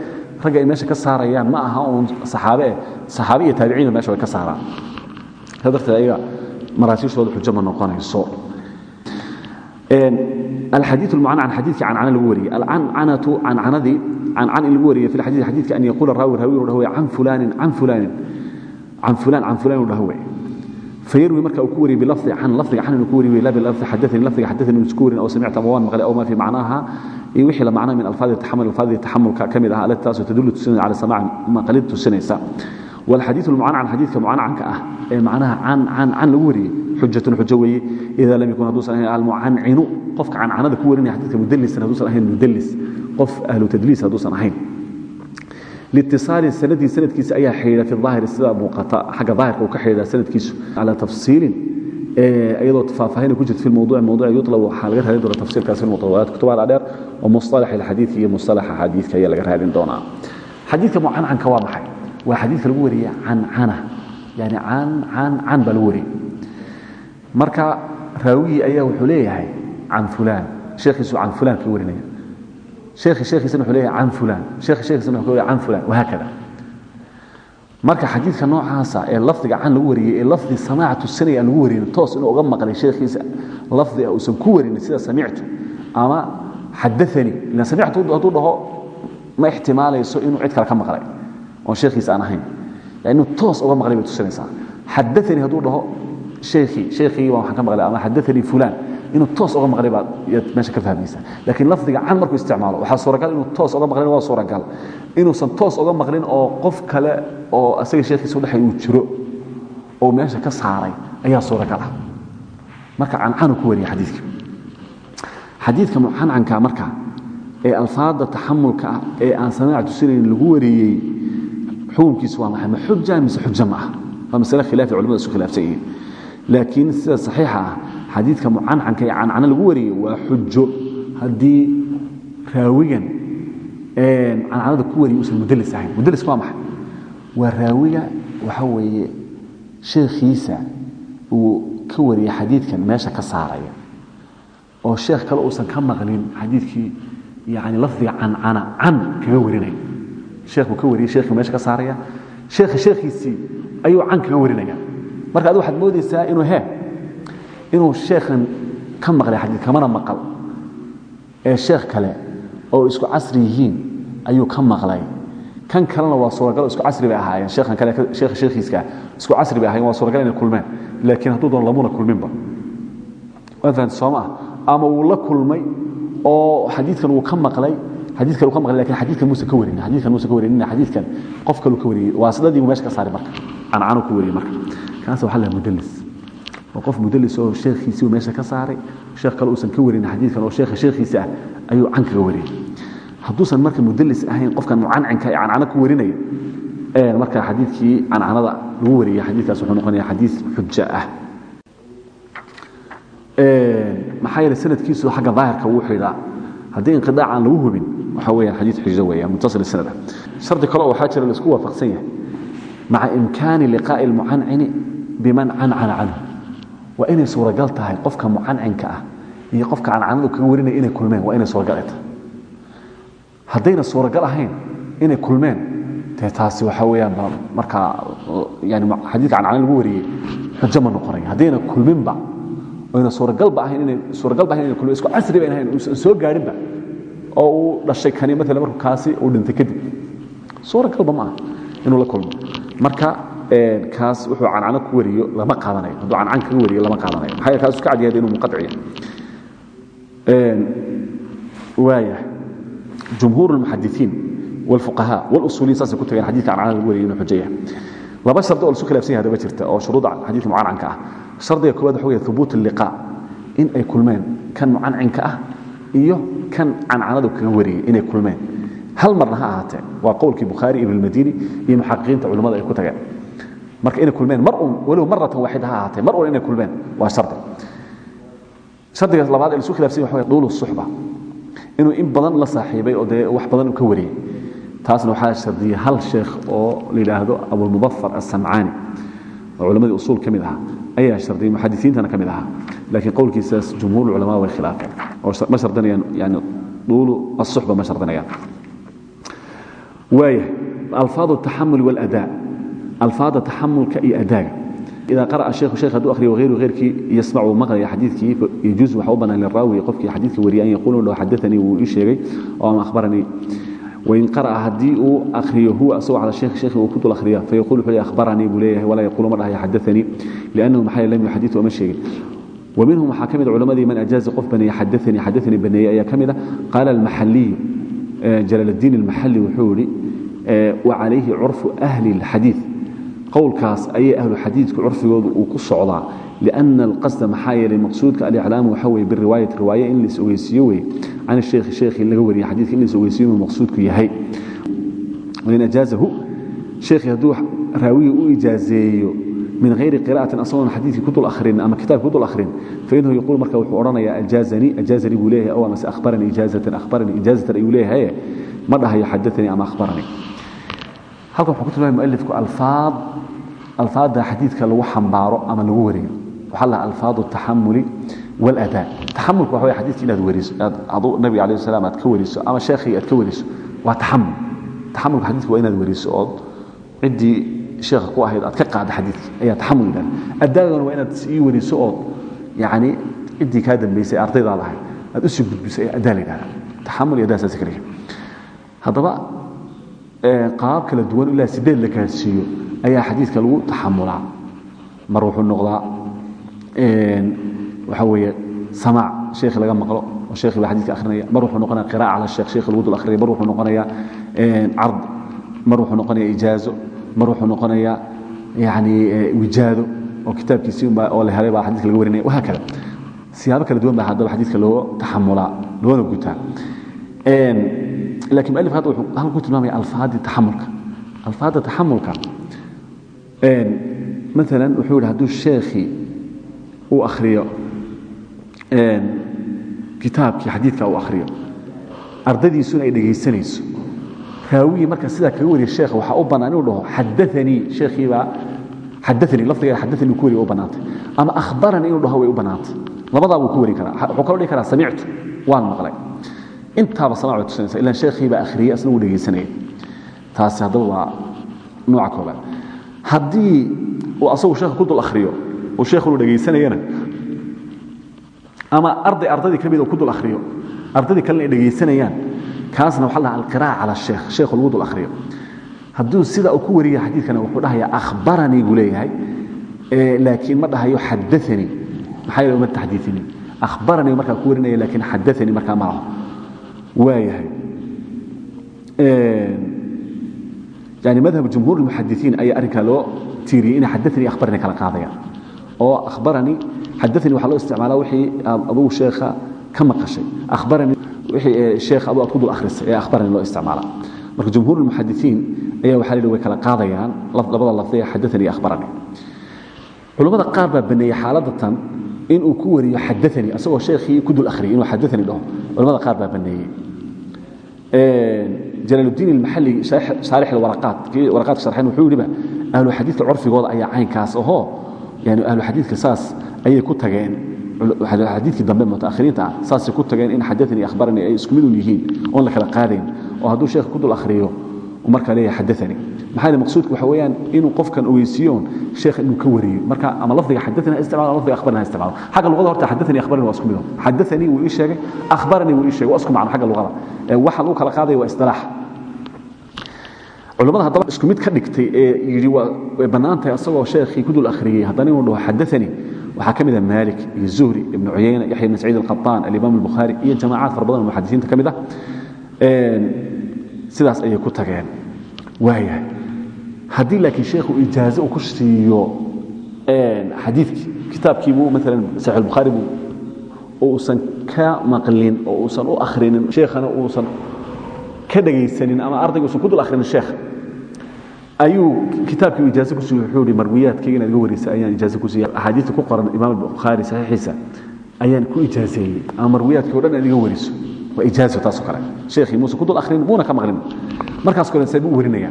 [SPEAKER 1] ragga ay meesha ka saarayaan ma aha uun saxaabe. Eh saxaabe iyo taabiciinna meesha way ka saaraan. Saa darteed ayaga maraasiiooda xujo ma noqonayso. Alxadii اlmucan can xadiidka cancana lagu wariyey. Alcancanatu cancanadii cancan in lagu wariyey fi xadiid xadidka an yaquula raawi rawi inu dhahawe can fulanin can fulanin can fulan can fulan inu dhahawe عن فلان عن فلان عن فلان عن فلان وهو فيروي مركا أكوري بلفظ عن لفظ عن أكوري لا بلفظ حدثني لفظ حدثني مسكور أو سمعت موان مغلي أو ما في معناها يوحي لمعنى من ألفاظ التحمل ألفاظ التحمل كاملة على التاس تدل على سماع ما قلدت السنة والحديث المعنى عن حديث كمعنى عنك أه معناها عن عن عن الوري حجة حجوية إذا لم يكن هدوس المعنعن قفك عن عنده كورين حديث مدلس هدوس أهين مدلس قف أهل تدليس هدوس litisaali sanadii sanadkiisa ayaa xidhiidha fi aahiri sida muuqata xagga daahirka uu ka xidhiidha sanadkiisu calaa tafsiilin iyadoo faahfaahina ku jirto fi mawduuc mawduuca yutlab waxaa laga raadin doona tafsiirkaasi mutawalaat kutubaa dhaadheer oo mustalax ilxadiid iyo mustalaxa xadiidka ayaa laga raadin doonaa xadiidka mucancanka waa maxay waa xadiidka lagu wariya cancana yani can can can baa lagu wariyey marka raawigii ayaa wuxuu leeyahay can fulaan sheekhiisu can fulaan ka warinaya marka xadiidka noocaasa ee lafdiga can lagu wariyey ee lafdi samaacatu sanay lagu warinin toos inuu uga maqlay sheekhiisa lafdi uusan ku warinin sida samictu ama xadaanii ila samictu hadduu dhaho ma ixtimaalayso inuu cid kale ka maqlay oon sheekhiisa aan ahayn. Inuu toos uga maqlay bay tusinaysaa. Xadaanii hadduu dhaho sheekhii sheekhii waa waxaan ka maqlay ama xadaanii fulan inuu toos uga maqlay baad meesha ka fahmaysa laakiin lafdiga can markuu isticmaalo waxaa suuragal inuu toos uga maqlin waa suuragal. Inuusan toos uga maqlin oo qof kale oo asaga sheekhiisa udhexay uu jiro oo meesha ka saaray ayaa suuragal ah. Marka cancanu ku wariya xadiidka. Xadiidka mucancanka marka ee alfaada taxamulka ah ee aan samaac tusinayn lagu wariyey xukunkiisu waa maxay? Ma xuja mise xuja ma ah waa masale khilaafi culimada isu khilaafsan yihiin. Laakiin sida saxiixa ah xadiidka mucancanka ee cancano lagu wariyey waa xujo. Haddii raawigan cancanada ku wariya uusan mudlis ahayn. Mudliska waa maxay? Waa raawiga waxa weeye sheekhiisa uu ka wariyey xadiidkan meesha ka saaraya. Oo sheekh kale uusan ka maqlin xadiidkii yani lafdiga cancana can kaga warinaya. Sheekh buu ka wariyey sheekhii meesha ka saaraya. Sheekha sheekhiisii ayuu can kaga warinaya. Marka adi waxaad moodaysaa inuu he inuu sheekhan ka maqlay xadiid kamana maqal. Ee sheekh kale oo isku casri yihiin ayuu ka maqlay. Kan kalena waa suuragal isku casri bay ahaayeen. Sheekhan kale sheekha sheekhiiska isku casri bay ahaayeen waa suuragal inay kulmeen. Laakiin hadduu doon lamuna kulminba. Waa fahanti soo ma ah ama wuu la kulmay oo xadiidkan wuu ka maqlay? Xadiidkan uu ka maqlay laakiin xadiidkan muuse ka warin xadiidkan muuse ka warinina xadiidkan qof kaluu ka wariyey. Waa sidadii buu meesha ka saaray marka. Cancanu ku wariyey marka. Kaas waxaa lahaa mudallis waa qof mudallis oo sheekhiisii meesha ka saaray sheekh kale uusan ka warin xadiidkan oo sheekha sheekhiisa ah ayuu can kaga wariyey. Hadduusan marka mudallis ahayn qofkan mucancinka ee cancano ku warinaya marka xadiidkii cancanada lagu wariyey xadiidkaas wuxuu noqonaya xadiid xujo ah. Maxaa yeele sanadkiisu xagga daahirka wuu xidhaa. Haddii inqidaac aan lagu hubin waxa weeyaan xadiid xujo weeyaan muttasil sanad ah. Shardi kale oo waxaa jira la isku waafaqsan yahay maca imkaani liqaa'i almucancini biman cancana canhu waa inay suuragal tahay qofka mucancinka ah iyo qofka cancanadu kaga warinaya inay kulmeen. Waa inay suuragal ay tahay. Haddayna suuragal ahayn inay kulmeen dee taasi waxa weeyaan markaa yani xadiidka cancanan lagu wariyey xujo ma noqonayo. Haddayna kulminba oyna suuragalba ahayn inay suuragalba ahayn inay kulmeen isku casri bayn ahayn uusan soo gaadhinba oo uu dhashay kani maalan markuu kaasi uu dhintay kadib. Suuragalba ma aha inuu la kulmo. Marka kaas wuxuu cancano ku wariyo lama qaadanayo hadduu cancan kaga wariyo lama qaadanayo maxaa yeele kaas iska cadyahay inuu munqaطiciya waaya jumhuur اlmuxadisiin wاlfuqahaa wاlusuuliyin saasay ku tageen xadidka cancanada lagu wariyo inuu xujeeya laba shardi oo lasu khilaafsan yahay hadaba jirta oo shuruuda xadiidka mucancanka ah shardiga koowaad waxa weeye hubuut اlliqaa in ay kulmeen kan mucancinka ah iyo kan cancanadu kaga wariyey inay kulmeen hal marna ha ahaatee waa qowlkii bukhaari ibn اlmadini iyo muxaqiqiinta culimmada ay ku tageen marka inay kulmeen mar un walow maratan waaxida ha ahaatee mar un inay kulmeen waa shardi. Shardigaas labaad ee lasu khilafsan yahay duulu suxba. Inuu in badan la saaxiibay oo dee wax badan ka wariyey. Taasna waxaa shardiyey hal sheekh oo la yidhaahdo abulmudafar asamcaani oo culammadii usuul ka mid ahaa. Ayaa shardiyey muxadisiintana ka mid ahaa. Laakiin qowlkiisaas jumhuur culamaa way khilaafeen. Oo ma shardinayaan yani duulu asuxba ma shardinayaan. Waaya alfaadu taxamuli waladaa alfaada taxamulka iyo adaaga إذا قرأ الشيخ شيخ هدو أخري وغيره غيرك يسمع مقرأ حديثك يجوز وحوبنا للراوي قفك حديثك وري أن يقول له حدثني وإيشيغي أو ما أخبرني وإن قرأ هدي أخري هو أسوء على الشيخ شيخ وكنت الأخرية فيقول فلي أخبرني بليه ولا يقول مرة يحدثني لأنه محايا لم يحدثه ومشيغي ومنهم حاكم العلماء من أجاز قف بني يحدثني حدثني بني أي كاملة قال المحلي جلال الدين المحلي وحوري وعليه عرف أهل الحديث qowlkaas ayay ahlu xadiidku curfigoodu uu ku socdaa. lianna alqasda maxaa yeelay maqsuudka aliclaamu waxa weye biriwaayati riwaaye in lais ogeysiiyo wey can sheekhi sheekhii laga wariyay xadiidka in lais ogeysiiyo inuu maqsuudku yahay. wain ajaazahu sheekhii hadduu raawiga u ijaazeeyo min hayri qira'atin asagoon xadiidkii ku dul akhrin ama kitaabki ku dul akhrin fainahu yaquul marka wuxuu odhanayaa ajaazanii ajaazanii buu leeyahay ow amase akhbaranii ijaazatan akhbaranii ijaazatan ayuu leeyahay ma dhahayo xadaanii ama akhbaranii halkan wuxuu ku tilmaamay mualifku alfaad alfaada xadiidka lagu xambaaro ama lagu wariyo waxaa la alfaadu taxamuli waladaa taxamulku waxa way xadiidka inaad wariso aad adu nabiga alayh salam aad ka wariso ama sheekhii aad ka wariso waa taxamul taxamulka xadiidka waa inaad wariso ood ciddii sheekha ku ahayd aad ka qaada xadiidka ayaa taxamul yidhahda adaagana waa inaad sii wariso ood yacni ciddii kaa dambaysay ardaydaad ahay aad u sii gudbiso ayaa adaa la yidhahda taxamul iyo adaa saas kaliya haddaba qaab kala duwan ilaa sideed la gaarsiiyo ayaa xadiidka lagu taxamulaa. Mar wuxuu noqdaa waxa weeye samaac sheekhi laga maqlo oo sheekhi baa xadidka akhrinaya. Mar wuxuu noqonaya qiraa'a cala sheekh sheekhi lagu dul akhriyay mar wuxuu noqonayaa card. Mar wuxuu noqonayaa ijaazo. Mar wuxuu noqonayaa yani wijaado oo kitaabkiisii unbaa oo la helay baa xadidka laga warinaya. Wahaakada siyaabo kala duwan baa haddaba xadiidka loo taxamulaa loona gutaa laakiin mualif hadda wuxuu halku tilmaamaya alfaadii taxamulka alfaadda taxamulka maalan wuxuu yidhi hadduu sheekhii uu akhriyo kitaabkii xadiidka uu akhriyo ardadiisuna ay dhegaysanayso raawigii marka sidaa kaga wariya sheekha waxaa u bannaan inuu dhaho xadaanii sheekhiibaa xadaanii lafdigeeda xadaanii ku wariya u bannaantay ama akhbaranii inuu dhaho way u bannaantay labadaa buu ku wari karaa wuxuu kaloo dhihi karaa samictu waan maqlay intaaba bay tusinaysa ilaan sheekhiibaa akhriyey asna wuu dhegaysanayay. Taasi haddaba waa nooca koobaad haddii uu asagu sheekha ku dul akhriyo uu sheekhunu dhegaysanayana ama arday ardadii ka mida uu ku dul akhriyo ardadii kalena ay dhegaysanayaan kaasna waxaa lahaa alqiraa'a cala sheekh sheekhu lagu dul akhriyo. Hadduu sida uu ku wariya xadiidkana wuxuu dhahayaa akhbaranii buu leeyahay. Laakiin ma dhahayo xadaanii maxaa yeele uma taxdiiinin akhbaranii markaa ku warinaya laakiin xadaanii markaa ma laho madhab jumhuur muxadiiin ayaa arrinkaa loo tiiriyey ina xadaanii akhbarani kala qaadayaan. Oo akhbarani xadaanii waxaa loo isticmaalaa wixii ah, adugu sheekha ka maqashay. Akhbarani wixii sheekh adu aad ku dul akhrisay ee akhbarani loo isticmaalaa. Marka jumhuur muxadiiin ayaa waxaa la way kala qaadayaan labada lafdi ee xadaanii akhbarani. Culammada qaar baa baneeyey xaaladatan inuu ku wariyo xadaanii asagoo sheekhii ku dul akhriyay inuu xadaanii dhaho. Culamada qaar baa baneeyey. Jalaaluddiin ilmaxalli shaarix alwaraqaat kii waraqaadka sharxayn wuxuu yidhiba ahlu xadiidka curfigooda ayaa caynkaas ahoo yani ahlu xadiidka saas ayay ku tageen. Xadiidkii dambe mutaakhiriinta ah saasay ku tageen in xadaanii akhbaranii ay isku midun yihiin oon la kala qaadayn. Oo hadduu sheekh ku dul akhriyo markaa leeyahay xadaanii maxaa maqsuudku waxa weeyaan inuu qofkan ogeysiiyoon sheekh inuu ka wariyo marka ama lafdiga xadaanii ha isticmaalo lafdiga akhbarani ha isticmaalo. Xagga luqada horta xadaanii akhbarani waa isku mido xadaanii wuu ii sheegay akhbaranii wuu ii sheegay waa isku macno xagga luqada. Waxa lagu kala qaadaya waa istilaax. Culamada haddaba isku mid ka dhigtay ee yidhi way bannaan tahay asagoo sheekhii ku dul akhriyey haddana inuu dhaho xadaanii waxaa ka mid ah maalik iyo zuhri ibnu cuyayna yaxya ibn saciid alqataan alimaam albukhaari iyo jamaacaad fara badan oo muxadisiinta ka mid ah. Sidaas ayay ku tageen. Waayahay haddii laakiin sheekhu ijaaze uu ku siiyo xadiidkii kitaabkiibuu maalan saxiix albukhaari buu uusan ka maqlin oo uusan u akhrinin sheekhana uusan ka dhegaysanin ama ardayga uusan ku dul akhrinin sheekha ayuu kitaabkii ijaaze ku siiyey wuxuu ihi marwiyaadkayga inaad iga warisa ayaan ijaaze ku siiyey axaadiista ku qoran imaam albukhaari saxiixiisa ayaan ku ijaazeeyey. Ama marwiyaadkii o dhan aad iga wariso sheekhii muuse ku dul akhrin muuna ka maqlin. Markaas kale see buu warinaya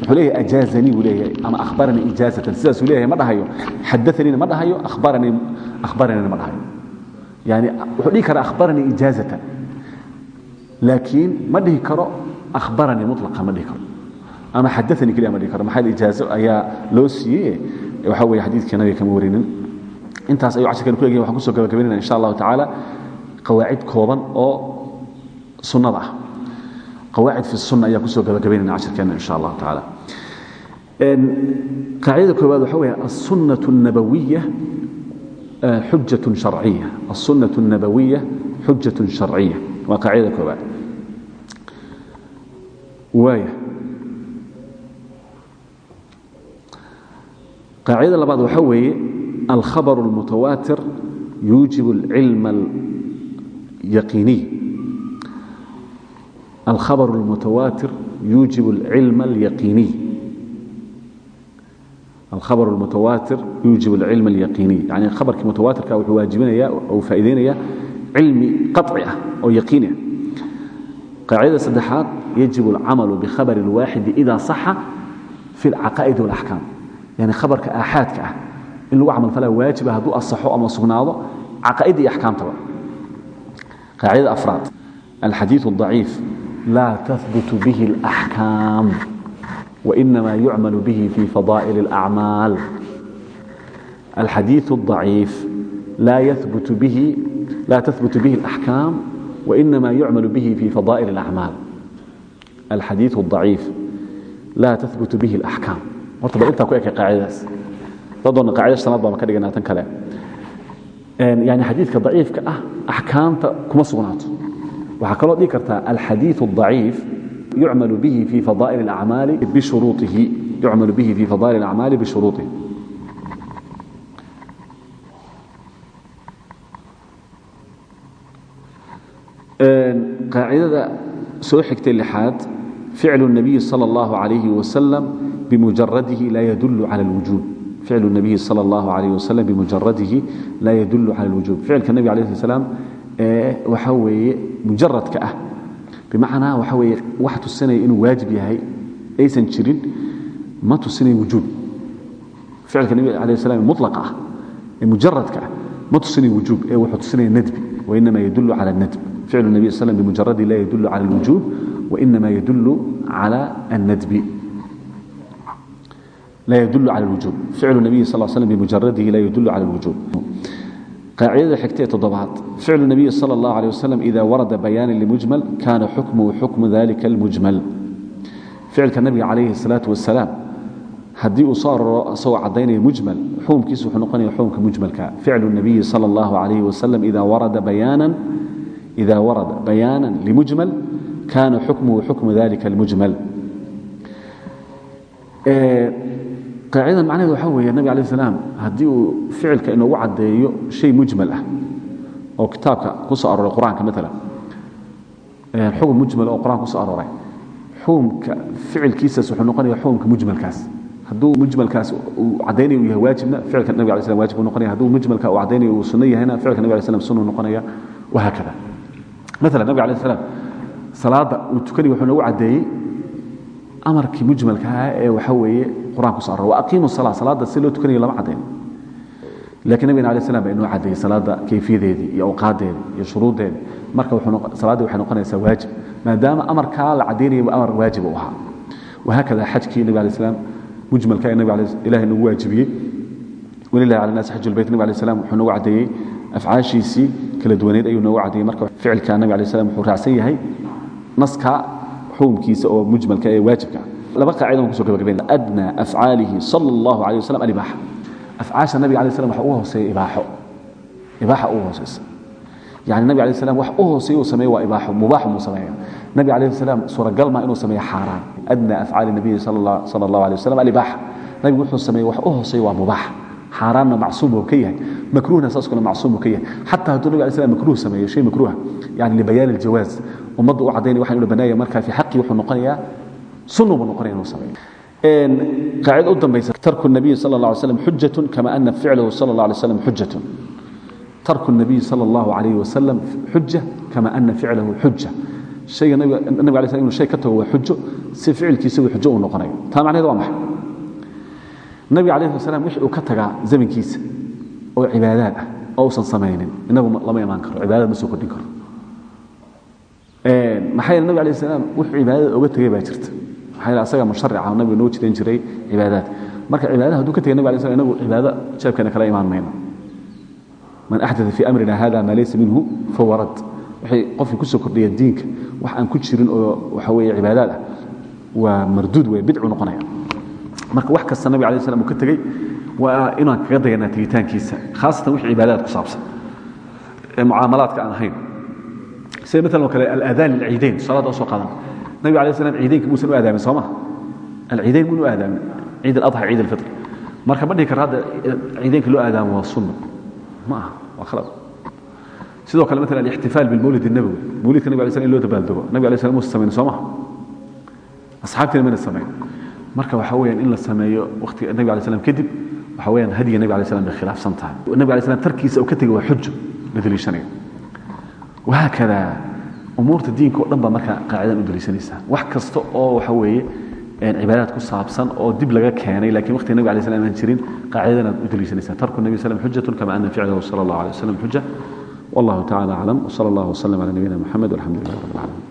[SPEAKER 1] wuxuu leeyahay ajaazanii buu leeyahay ama akhbaranii ijaazatan. Sidaasuu leeyahay ma dhahayo. Xadaaniina ma dhahayo. Akhbaranii akhbaraniina ma dhahayo. Yani wuxuu dhihi karaa akhbaranii ijaazatan. Laakiin ma dhihi karo akhbaranii mutlaqa ma dhihi karo. Ama xadaanii keliya ma dhihi karo. Maxaa ijaazo ayaa loo siiyey waxa weeye xadiidkii nabiga kama warinin. Intaas ayuu casharkan ku egyahay waxaan ku soo gabagabaynayna insha allahu tacaala. Qawaacid kooban oo sunnada ah qawaacid fi sunna ayaa kusoo gabagabaynayna casharkeena insha allahu tacaala qaacidada koowaad waxa weeye alsunnaة الnabawiya xujaة sharciya alsunnaة الnabawiya xujaة sharciya waa qaacidada koowaad waaya qaacidada labaad waxa weeye alkhabar اlmutawaatir yuujib اlcilm اlyaqiiniy الخبر المتواتر يوجب العلم اليقيني الخبر المتواتر يوجب العلم اليقيني يعني خبر متواتر كان واجبنا أو فائدين علمي قطعي أو يقيني قاعدة صدحات يجب العمل بخبر الواحد إذا صح في العقائد والأحكام يعني خبر كآحاد كأه إن لو عمل فلا واجب هدو الصحو أما صغناضة عقائد أحكام طبعا قاعدة أفراد الحديث الضعيف لا تثبت به الأحكام وإنما يعمل به في فضائل الأعمال الحديث الضعيف لا يثبت به لا تثبت به الأحكام وإنما يعمل به في فضائل الأعمال الحديث الضعيف لا تثبت به الأحكام مرتبط انت كويك قاعدة تظن قاعدة سنة ما كان لنا تنكلا يعني حديثك ضعيف كأه أحكام كما صغناته waxaa kaloo dhigi kartaa alxadiiث الضaciif yucmal bihi fi fadaa'il اlacmaali bishuruuihi yucmalu bihi fi fadaa'il اlacmaali bishuruuطihi qaacidada soo xigtay lixaad ficlu الnabiyi salى اllahu عalayhi wasalam bimujaradihi laa yadul calى اlwujuub ficlu الnabiyi salى اllahu عalayh wasalam bimujaradihi laa yadul cala اlwujuub ficilka nebiga alayh slam waxa weeye mujaradka ah bimacnaa waxa weeye wax tusinaya inuu waajib yahay aysan jirin ma tusinayo wujuub ficilka nebiga alayh salam mutlaqa ah ee mujaradka ah ma tusinayo wujuub ee wuxuu tusinaya nadbi wainama yadulu cala nadb ficlu nabi sal slam bimujaradi la yadulu cala alwujuub wainama yadulu cala annadbi لا يدل على الوجوب فعل النبي صلى الله عليه وسلم بمجرده لا يدل على الوجوب قاعدة حكتية تضبعات فعل النبي صلى الله عليه وسلم إذا ورد بيان لمجمل كان حكمه حكم ذلك المجمل فعل النبي عليه الصلاة والسلام haddii uu soo aroro isagoo caddaynaya mujmal xukumkiisu wuxuu noqonaya xukumka mujmalka ficlu الnabiyi salى اllahu عalayh wasalam ida warada bayaanan إida warada bayaana limujmal kana xukmuhu xukmu dalika اlmujmal qaacidan macnaheedu waxaa weeye nabig alay slam haddii uu ficilka inoogu caddeeyo shay mujmal ah oo kitaabka ku soo arooray qur'aanka maala xukun mujmal oo qur'aanka ku soo arooray xukumka ficilkiisaas wuxuu noqonaya xukumka mujmalkaas. Hadduu mujmalkaas uu caddaynayo uu yahay waajibna ficilka nabig alay slam wajib buu noqonaya hadduu mujmalka uu caddaynayo uu sunno yahayna ficilka nabig alay slam sunnu noqonaya wahaakada maala nabig alay slam salaadda uu tukanaya wuxuu noogu caddeeyey amarkii mujmalka ah ee waxa weeye qur'aan kuso arora waaqiimu sala salaadda si loo tukanayo lama caddayn. Lakiin nabigana alay slam baa inoo caddeeyey salaadda kayfiyadeedii iyo awqaadeedii iyo shuruuddeedii marka salaaddii waxay noqonaysaa waajib maadaama amarkaa la caddaynayaba amar waajib u ahaa. Wahaakada xajkii nabig alay slam mujmalka ee ilahay nagu waajibiyey. Walilahi cala naasi xaju lbayt nabig alay slam wuxuu nagu caddeeyey afcaashiisii kala duwaneed ayuu noogu caddeeyey marka ficilka nabig alay slam wuxuu raacsan yahay naska xukumkiisa oo mujmalka ee waajibka laba qaacida aan kuso gabagabayna adnaa afcaalihi sala allahu alayh wasalam alibaaxa. Afcaasha nabiga alay slam waxa ugu hooseeya ibaaxo. Ibaaxa hooseysa yani nabiga alay slam wax u uu sameeyo waa ibaaxo mubaax muu sameeya nabiga alayh salaam suuragal ma inuu sameeyo xaaraan. Adnaa afcaali nabiyi sala allahu alay wasalam alibaaxa. Nabigu wuxuu sameeye wax u waa mubaax. Xaaraanna macsuum buu ka yahay. Makruuhna saas kale macsuum ka yahay. Xataa hadduu nabig alay slam makruuh sameeyo shay makruuha yani libayaan aljawaaz ummadda u caddaynaya waxaan banaaya marka fi xaqii wuxuu noqonayaa sunnu buu noqonaya inuu sameeyo qaacida u dambaysa tarku الnabiyi salى اله alay slam xujat kama ana ficlahu salى اله alay slam xujat tarku الnabiyi salى اllahu alayh wasalam xuja kama ana ficlahu xuja shayga nabig alay slam inu shay ka tago waa xujo si ficilkiisagu xujo uu noqonayo taa macnaheed waa maxay nabiga alayh wasalam wixii uu ka tagaa zamankiisa oo cibaadaad ah oo usan samaynin inagu lama imaan karo cibaadad ma soo kordhin karo maxaa yeele nabig alay slam wuxuu cibaadada oga tegay baa jirta asaga musharica nabiga noo jiran jiray cibaadaad. Marka cibaadada hadduu ka tegay nabig alay slam inagu cibaado jeebkeena kala imaan mayno. Man axdaa fii amrina hada maa laysa minhu fahuwa rad waxay qofkii ku soo kordhiya diinka wax aan ku jirin oo waxa weeye cibaadaad ah waa marduud wey bidcu noqonaya. Marka wax kasta nabig alay slam uu ka tegey waa inaan kaga dayanaa tegitaankiisa khaasatan wixii cibaadaad ku saabsan ee mucaamalaadka aan ahayn. Sida maalan oo kale alaadaan lilciidayn salaada oo soo qaadan nabiga alay slam ciidaynka muusan u aadaamin soo ma? Alciidayn muun u aadaamin ciid aladxa ciid alfitr. Marka ma dhihi kara hadda ciidaynka loo aadaamo waa sunno ma aha waa khalad. Sidoo kale maalan alixtifaal bilmawlid الnabowi mawlidka nabig alay slam in loo dabaaldego. Nabig alay slam muusa samayn soo maha asxaabtiina mana samayn marka waxa weyaan in la sameeyo waqtiga nabig alay slam kadib waxa weyaan hadiga nabig alay slam bay khilaafsan tahay. Nabig alay slam tarkiisa uu ka tegay waa xujo la deliishanayo wahaakada umuurta diinka o dhan baa markaa qaacidan u deliishanaysaa wax kasta oo waxa weeye cibaadaad ku saabsan oo dib laga keenay lakiin waqtiga nabig alay slam aan jirin qaacidanaad u deliishanaysaa tarku nabi slam xujatun kama ana ficlahu sala allahu alay wasalam xuja wallahu tacala aclam wsala allah wslam cala nabiyina moxamed walxamdu lilah rab alcalamin